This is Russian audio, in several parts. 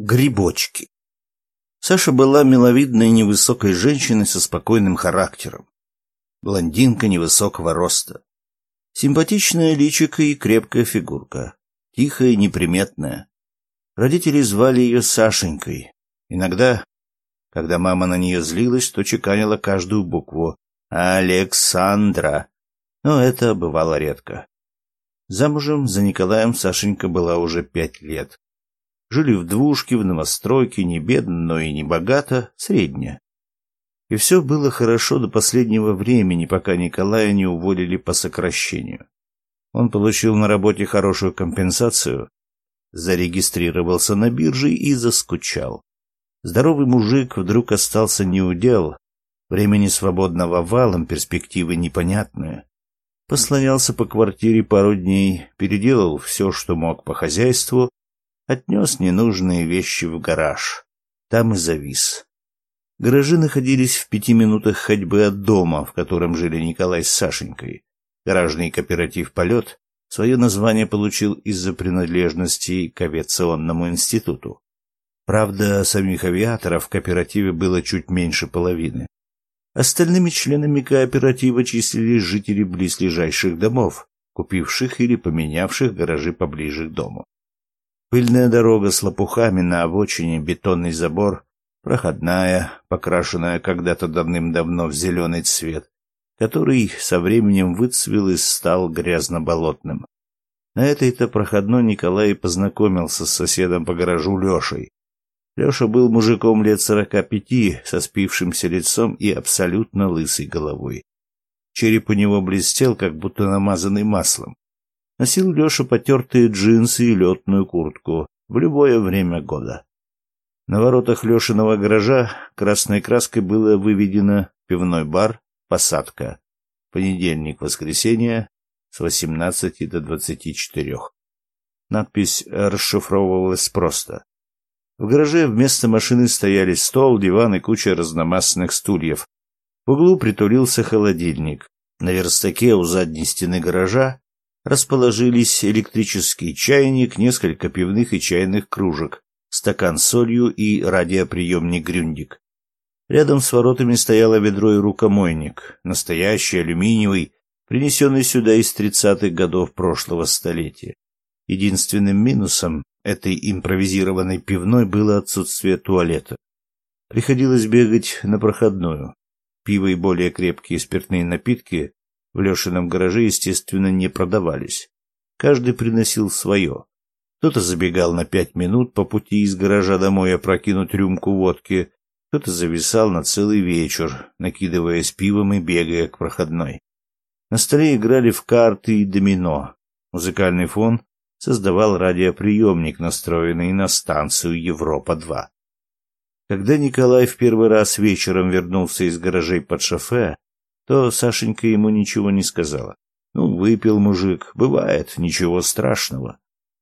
Грибочки. Саша была миловидной невысокой женщиной со спокойным характером. Блондинка невысокого роста. Симпатичная личико и крепкая фигурка. Тихая и неприметная. Родители звали ее Сашенькой. Иногда, когда мама на нее злилась, то чеканила каждую букву. Александра. Но это бывало редко. Замужем за Николаем Сашенька была уже пять лет. Жили в двушке, в новостройке, не бедно, но и не богато, средне. И все было хорошо до последнего времени, пока Николая не уволили по сокращению. Он получил на работе хорошую компенсацию, зарегистрировался на бирже и заскучал. Здоровый мужик вдруг остался неудел, времени свободного валом, перспективы непонятные. Послонялся по квартире пару дней, переделал все, что мог по хозяйству, отнес ненужные вещи в гараж. Там и завис. Гаражи находились в пяти минутах ходьбы от дома, в котором жили Николай с Сашенькой. Гаражный кооператив «Полет» свое название получил из-за принадлежности к авиационному институту. Правда, самих авиаторов в кооперативе было чуть меньше половины. Остальными членами кооператива числились жители близлежащих домов, купивших или поменявших гаражи поближе к дому. Пыльная дорога с лопухами на обочине, бетонный забор, проходная, покрашенная когда-то давным-давно в зеленый цвет, который со временем выцвел и стал грязно-болотным. На этой-то проходной Николай познакомился с соседом по гаражу Лешей. Леша был мужиком лет сорока пяти, со спившимся лицом и абсолютно лысой головой. Череп у него блестел, как будто намазанный маслом. Носил Леша потертые джинсы и летную куртку в любое время года. На воротах Лешиного гаража красной краской было выведено пивной бар «Посадка». Понедельник-воскресенье с 18 до 24. Надпись расшифровывалась просто. В гараже вместо машины стояли стол, диван и куча разномастных стульев. В углу притулился холодильник. На верстаке у задней стены гаража расположились электрический чайник, несколько пивных и чайных кружек, стакан с солью и радиоприемник «Грюндик». Рядом с воротами стояло ведро и рукомойник, настоящий, алюминиевый, принесенный сюда из тридцатых годов прошлого столетия. Единственным минусом этой импровизированной пивной было отсутствие туалета. Приходилось бегать на проходную. Пиво и более крепкие спиртные напитки в Лешином гараже, естественно, не продавались. Каждый приносил свое. Кто-то забегал на пять минут по пути из гаража домой опрокинуть рюмку водки, кто-то зависал на целый вечер, накидываясь пивом и бегая к проходной. На столе играли в карты и домино. Музыкальный фон создавал радиоприемник, настроенный на станцию Европа-2. Когда Николай в первый раз вечером вернулся из гаражей под шофе, то Сашенька ему ничего не сказала. Ну, выпил мужик, бывает, ничего страшного.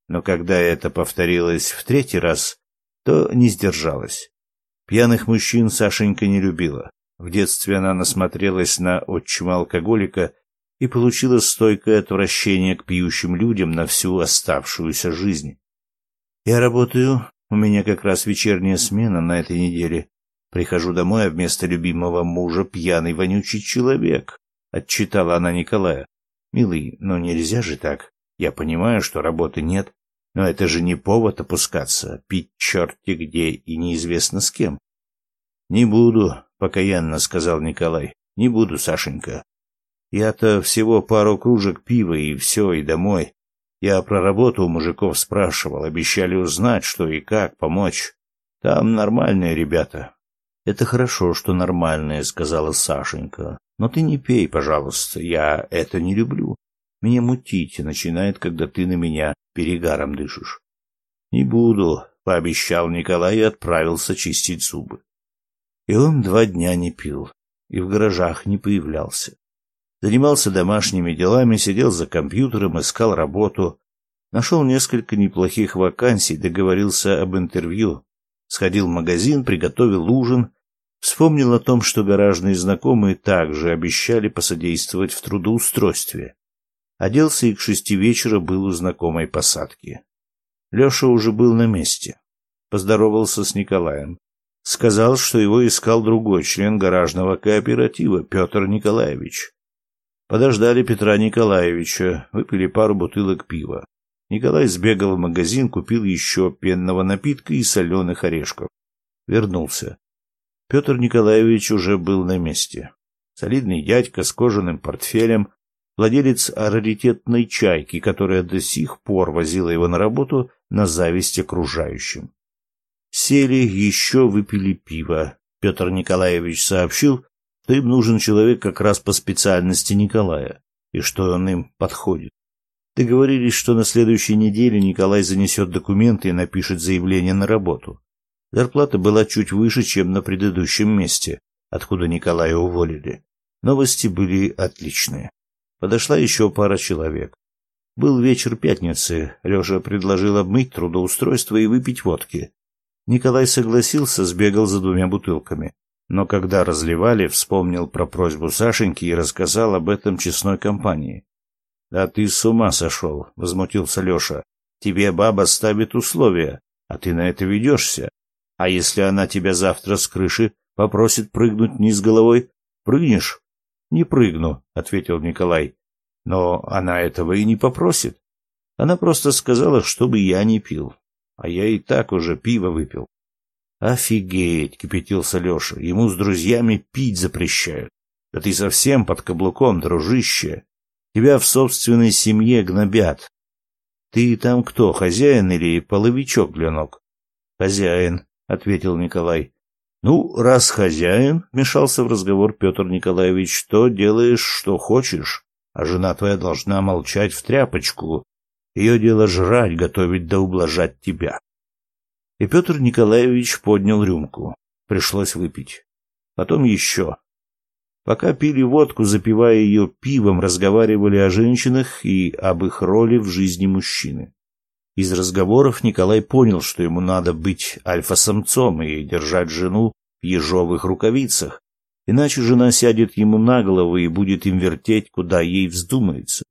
Но когда это повторилось в третий раз, то не сдержалась. Пьяных мужчин Сашенька не любила. В детстве она насмотрелась на отчима алкоголика и получила стойкое отвращение к пьющим людям на всю оставшуюся жизнь. «Я работаю, у меня как раз вечерняя смена на этой неделе. Прихожу домой, а вместо любимого мужа пьяный вонючий человек. Отчитала она Николая. Милый, но нельзя же так. Я понимаю, что работы нет, но это же не повод опускаться, пить черти где и неизвестно с кем. Не буду, покаянно сказал Николай. Не буду, Сашенька. Я-то всего пару кружек пива и все, и домой. Я про работу у мужиков спрашивал, обещали узнать, что и как помочь. Там нормальные ребята, это хорошо, что нормальное, сказала Сашенька. Но ты не пей, пожалуйста. Я это не люблю. Меня мутить начинает, когда ты на меня перегаром дышишь. Не буду, пообещал Николай и отправился чистить зубы. И он два дня не пил и в гаражах не появлялся. Занимался домашними делами, сидел за компьютером, искал работу, нашел несколько неплохих вакансий, договорился об интервью, сходил в магазин, приготовил ужин Вспомнил о том, что гаражные знакомые также обещали посодействовать в трудоустройстве. Оделся и к шести вечера был у знакомой посадки. Леша уже был на месте. поздоровался с Николаем. Сказал, что его искал другой член гаражного кооператива, Петр Николаевич. Подождали Петра Николаевича, выпили пару бутылок пива. Николай сбегал в магазин, купил еще пенного напитка и соленых орешков. Вернулся. Петр Николаевич уже был на месте. Солидный дядька с кожаным портфелем, владелец раритетной чайки, которая до сих пор возила его на работу на зависть окружающим. Сели, еще выпили пиво. Петр Николаевич сообщил, что им нужен человек как раз по специальности Николая, и что он им подходит. Договорились, что на следующей неделе Николай занесет документы и напишет заявление на работу. Зарплата была чуть выше, чем на предыдущем месте, откуда Николая уволили. Новости были отличные. Подошла еще пара человек. Был вечер пятницы. Леша предложил обмыть трудоустройство и выпить водки. Николай согласился, сбегал за двумя бутылками. Но когда разливали, вспомнил про просьбу Сашеньки и рассказал об этом честной компании. «Да ты с ума сошел!» — возмутился Леша. «Тебе баба ставит условия, а ты на это ведешься. А если она тебя завтра с крыши попросит прыгнуть вниз головой, прыгнешь?» «Не прыгну», — ответил Николай. «Но она этого и не попросит. Она просто сказала, чтобы я не пил. А я и так уже пиво выпил». «Офигеть!» — кипятился Леша. «Ему с друзьями пить запрещают. Да ты совсем под каблуком, дружище. Тебя в собственной семье гнобят. Ты там кто, хозяин или половичок для ног?» «Хозяин», — ответил Николай. Ну, раз хозяин, вмешался в разговор Петр Николаевич, то делаешь, что хочешь, а жена твоя должна молчать в тряпочку. Ее дело жрать, готовить да ублажать тебя. И Петр Николаевич поднял рюмку. Пришлось выпить. Потом еще. Пока пили водку, запивая ее пивом, разговаривали о женщинах и об их роли в жизни мужчины. Из разговоров Николай понял, что ему надо быть альфа-самцом и держать жену в ежовых рукавицах, иначе жена сядет ему на голову и будет им вертеть, куда ей вздумается.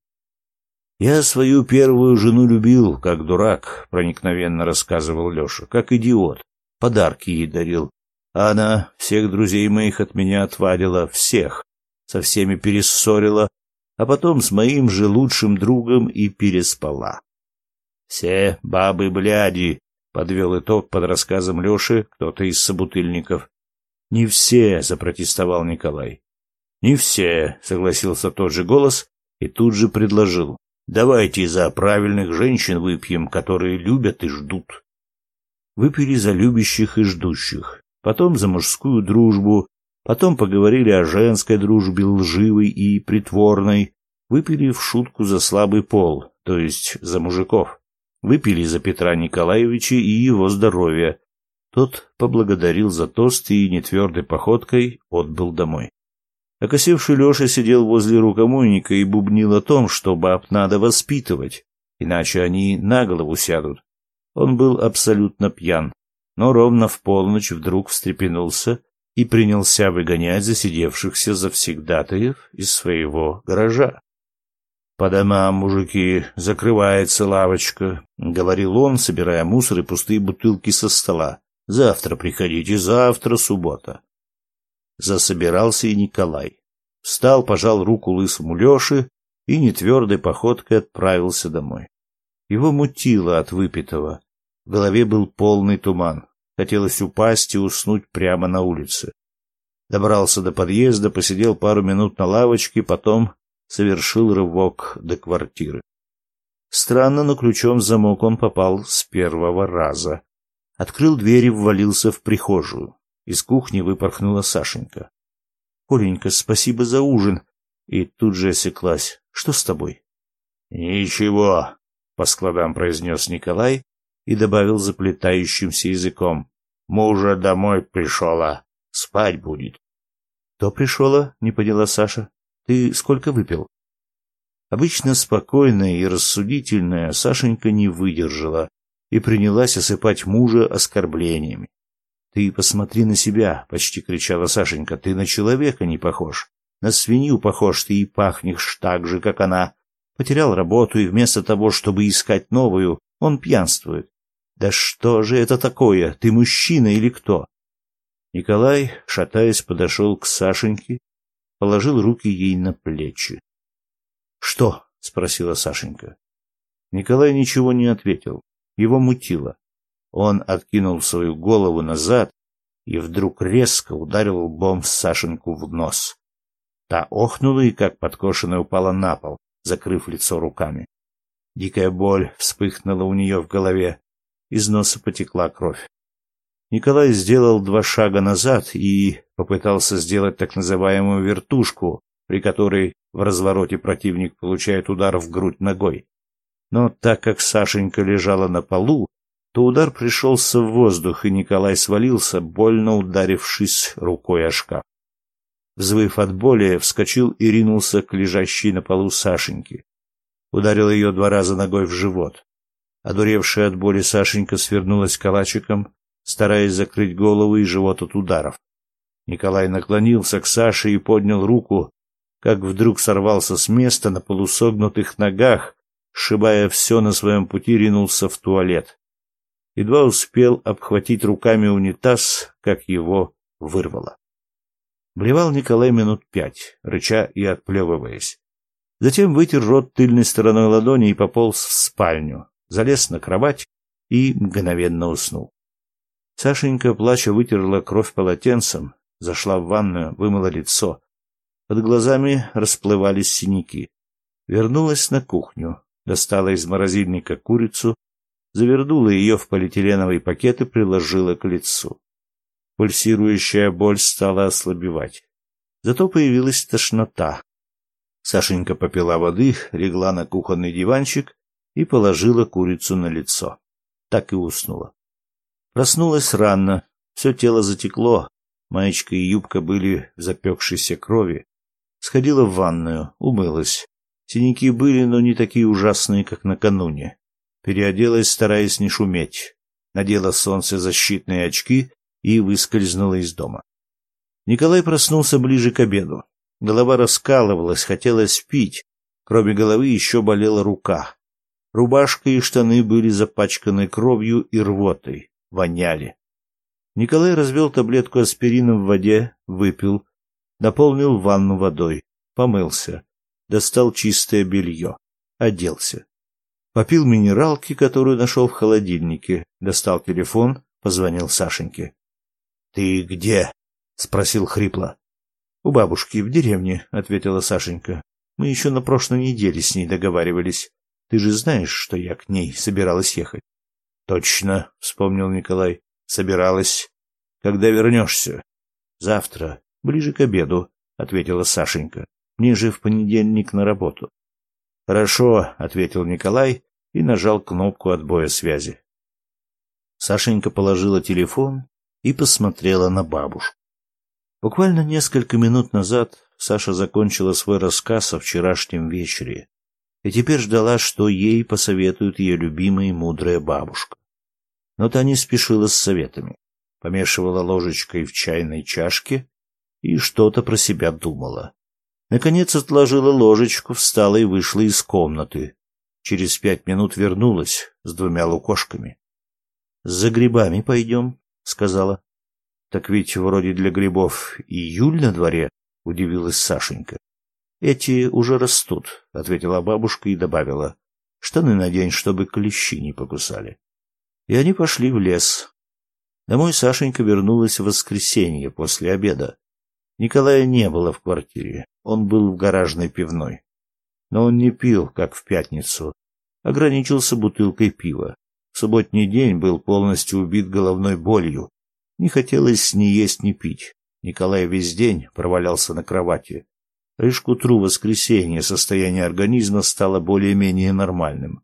«Я свою первую жену любил, как дурак», — проникновенно рассказывал Леша, — «как идиот. Подарки ей дарил. А она всех друзей моих от меня отвадила, всех, со всеми перессорила, а потом с моим же лучшим другом и переспала. Все бабы бляди, подвел итог под рассказом Лёши кто-то из собутыльников. Не все, запротестовал Николай. Не все, согласился тот же голос и тут же предложил: "Давайте за правильных женщин выпьем, которые любят и ждут". Выпили за любящих и ждущих, потом за мужскую дружбу, потом поговорили о женской дружбе лживой и притворной, выпили в шутку за слабый пол, то есть за мужиков. Выпили за Петра Николаевича и его здоровье. Тот поблагодарил за тост и нетвердой походкой отбыл домой. Окосевший Леша сидел возле рукомойника и бубнил о том, что баб надо воспитывать, иначе они на голову сядут. Он был абсолютно пьян, но ровно в полночь вдруг встрепенулся и принялся выгонять засидевшихся завсегдатаев из своего гаража. «По домам, мужики, закрывается лавочка», — говорил он, собирая мусор и пустые бутылки со стола. «Завтра приходите, завтра суббота». Засобирался и Николай. Встал, пожал руку лысому Леше и нетвердой походкой отправился домой. Его мутило от выпитого. В голове был полный туман. Хотелось упасть и уснуть прямо на улице. Добрался до подъезда, посидел пару минут на лавочке, потом совершил рывок до квартиры. Странно, но ключом в замок он попал с первого раза. Открыл дверь и ввалился в прихожую. Из кухни выпорхнула Сашенька. — Коленька, спасибо за ужин. И тут же осеклась. — Что с тобой? — Ничего, — по складам произнес Николай и добавил заплетающимся языком. — Мужа домой пришла. Спать будет. — Кто пришла? — не поняла Саша. Ты сколько выпил? Обычно спокойная и рассудительная Сашенька не выдержала и принялась осыпать мужа оскорблениями. «Ты посмотри на себя!» — почти кричала Сашенька. «Ты на человека не похож. На свинью похож ты и пахнешь так же, как она. Потерял работу, и вместо того, чтобы искать новую, он пьянствует. Да что же это такое? Ты мужчина или кто? Николай, шатаясь, подошел к Сашеньке, положил руки ей на плечи. Что? спросила Сашенька. Николай ничего не ответил. Его мутило. Он откинул свою голову назад и вдруг резко ударил лбом Сашеньку в нос. Та охнула и, как подкошенная, упала на пол, закрыв лицо руками. Дикая боль вспыхнула у нее в голове. Из носа потекла кровь. Николай сделал два шага назад и попытался сделать так называемую вертушку, при которой в развороте противник получает удар в грудь ногой. Но так как Сашенька лежала на полу, то удар пришелся в воздух, и Николай свалился, больно ударившись рукой о шкаф. Взвыв от боли, вскочил и ринулся к лежащей на полу Сашеньке. Ударил ее два раза ногой в живот. Одуревшая от боли Сашенька свернулась калачиком, стараясь закрыть голову и живот от ударов. Николай наклонился к Саше и поднял руку, как вдруг сорвался с места на полусогнутых ногах, сшибая все на своем пути, ринулся в туалет. Едва успел обхватить руками унитаз, как его вырвало. Блевал Николай минут пять, рыча и отплевываясь. Затем вытер рот тыльной стороной ладони и пополз в спальню, залез на кровать и мгновенно уснул. Сашенька, плача, вытерла кровь полотенцем, зашла в ванную, вымыла лицо. Под глазами расплывались синяки. Вернулась на кухню, достала из морозильника курицу, завернула ее в полиэтиленовый пакет и приложила к лицу. Пульсирующая боль стала ослабевать. Зато появилась тошнота. Сашенька попила воды, легла на кухонный диванчик и положила курицу на лицо. Так и уснула. Проснулась рано, все тело затекло, маечка и юбка были в запекшейся крови. Сходила в ванную, умылась. Синяки были, но не такие ужасные, как накануне. Переоделась, стараясь не шуметь. Надела солнцезащитные очки и выскользнула из дома. Николай проснулся ближе к обеду. Голова раскалывалась, хотелось пить. Кроме головы еще болела рука. Рубашка и штаны были запачканы кровью и рвотой воняли. Николай развел таблетку аспирина в воде, выпил, наполнил ванну водой, помылся, достал чистое белье, оделся. Попил минералки, которую нашел в холодильнике, достал телефон, позвонил Сашеньке. — Ты где? — спросил хрипло. — У бабушки в деревне, — ответила Сашенька. — Мы еще на прошлой неделе с ней договаривались. Ты же знаешь, что я к ней собиралась ехать. Точно, вспомнил Николай. Собиралась. Когда вернешься? Завтра, ближе к обеду, ответила Сашенька. Мне же в понедельник на работу. Хорошо, ответил Николай и нажал кнопку отбоя связи. Сашенька положила телефон и посмотрела на бабушку. Буквально несколько минут назад Саша закончила свой рассказ о вчерашнем вечере и теперь ждала, что ей посоветует ее любимая мудрая бабушка. Но та не спешила с советами, помешивала ложечкой в чайной чашке и что-то про себя думала. Наконец отложила ложечку, встала и вышла из комнаты. Через пять минут вернулась с двумя лукошками. — За грибами пойдем, — сказала. — Так ведь вроде для грибов июль на дворе, — удивилась Сашенька. Эти уже растут, ответила бабушка и добавила: штаны надень, чтобы клещи не покусали. И они пошли в лес. Домой Сашенька вернулась в воскресенье после обеда. Николая не было в квартире. Он был в гаражной пивной. Но он не пил, как в пятницу, ограничился бутылкой пива. В субботний день был полностью убит головной болью. Не хотелось ни есть, ни пить. Николай весь день провалялся на кровати. Лишь к утру воскресенья состояние организма стало более-менее нормальным.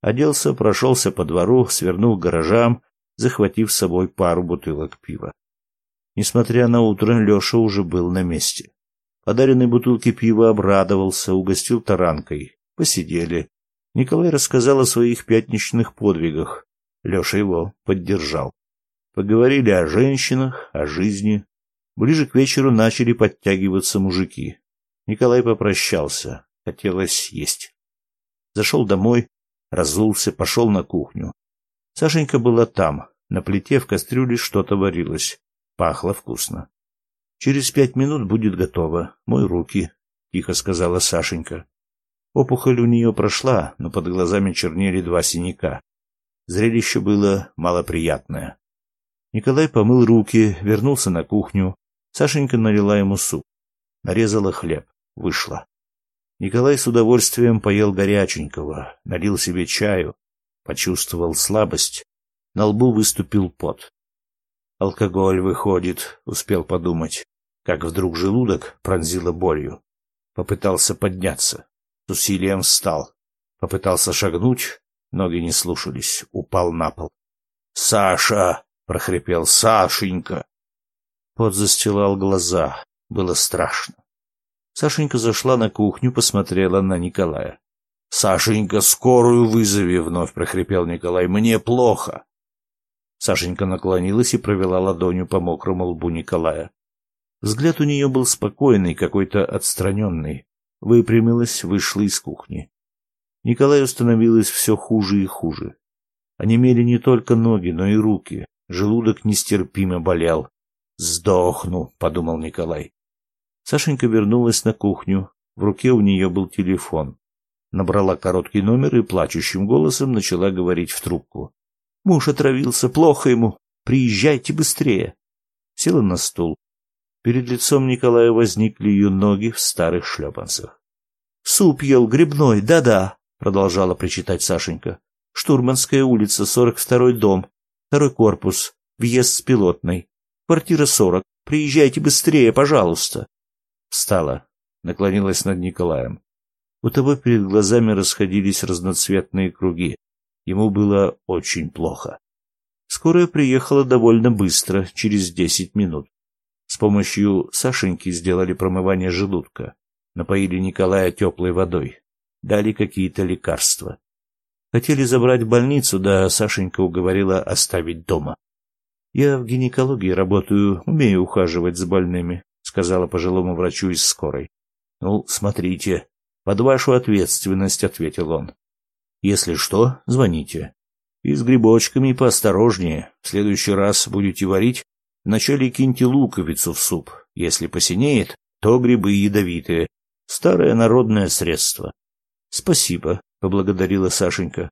Оделся, прошелся по двору, свернул к гаражам, захватив с собой пару бутылок пива. Несмотря на утро, Леша уже был на месте. Подаренной бутылке пива обрадовался, угостил таранкой. Посидели. Николай рассказал о своих пятничных подвигах. Леша его поддержал. Поговорили о женщинах, о жизни. Ближе к вечеру начали подтягиваться мужики. Николай попрощался. Хотелось есть. Зашел домой, разулся, пошел на кухню. Сашенька была там. На плите в кастрюле что-то варилось. Пахло вкусно. Через пять минут будет готово. Мой руки, тихо сказала Сашенька. Опухоль у нее прошла, но под глазами чернели два синяка. Зрелище было малоприятное. Николай помыл руки, вернулся на кухню. Сашенька налила ему суп. Нарезала хлеб. Вышла. Николай с удовольствием поел горяченького, налил себе чаю, почувствовал слабость. На лбу выступил пот. Алкоголь выходит, успел подумать, как вдруг желудок пронзило болью. Попытался подняться. С усилием встал. Попытался шагнуть, ноги не слушались, упал на пол. «Саша!» — прохрипел. «Сашенька!» Пот застилал глаза. Было страшно. Сашенька зашла на кухню, посмотрела на Николая. «Сашенька, скорую вызови!» — вновь прохрипел Николай. «Мне плохо!» Сашенька наклонилась и провела ладонью по мокрому лбу Николая. Взгляд у нее был спокойный, какой-то отстраненный. Выпрямилась, вышла из кухни. Николаю становилось все хуже и хуже. Онемели не только ноги, но и руки. Желудок нестерпимо болел. «Сдохну», — подумал Николай. Сашенька вернулась на кухню. В руке у нее был телефон. Набрала короткий номер и плачущим голосом начала говорить в трубку. «Муж отравился, плохо ему. Приезжайте быстрее». Села на стул. Перед лицом Николая возникли ее ноги в старых шлепанцах. «Суп ел грибной, да-да», — продолжала причитать Сашенька. «Штурманская улица, сорок второй дом, второй корпус, въезд с пилотной. Квартира сорок. Приезжайте быстрее, пожалуйста». Встала, наклонилась над Николаем. У того перед глазами расходились разноцветные круги. Ему было очень плохо. Скорая приехала довольно быстро, через десять минут. С помощью Сашеньки сделали промывание желудка. Напоили Николая теплой водой. Дали какие-то лекарства. Хотели забрать в больницу, да Сашенька уговорила оставить дома. Я в гинекологии работаю, умею ухаживать за больными сказала пожилому врачу из скорой. Ну, смотрите, под вашу ответственность, ответил он. Если что, звоните. И с грибочками поосторожнее. В следующий раз будете варить, вначале киньте луковицу в суп. Если посинеет, то грибы ядовитые. Старое народное средство. Спасибо, поблагодарила Сашенька.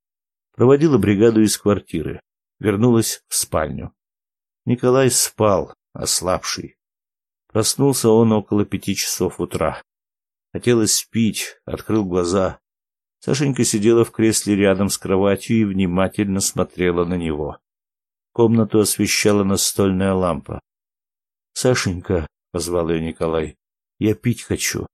Проводила бригаду из квартиры. Вернулась в спальню. Николай спал, ослабший. Проснулся он около пяти часов утра. Хотелось пить, открыл глаза. Сашенька сидела в кресле рядом с кроватью и внимательно смотрела на него. Комнату освещала настольная лампа. «Сашенька», — позвал ее Николай, — «я пить хочу».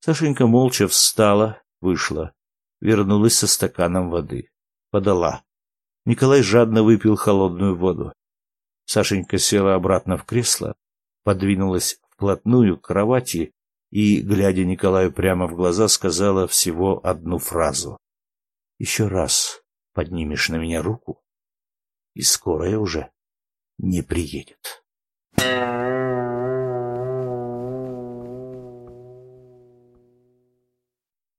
Сашенька молча встала, вышла, вернулась со стаканом воды. Подала. Николай жадно выпил холодную воду. Сашенька села обратно в кресло, подвинулась вплотную к кровати и, глядя Николаю прямо в глаза, сказала всего одну фразу. «Еще раз поднимешь на меня руку, и скорая уже не приедет».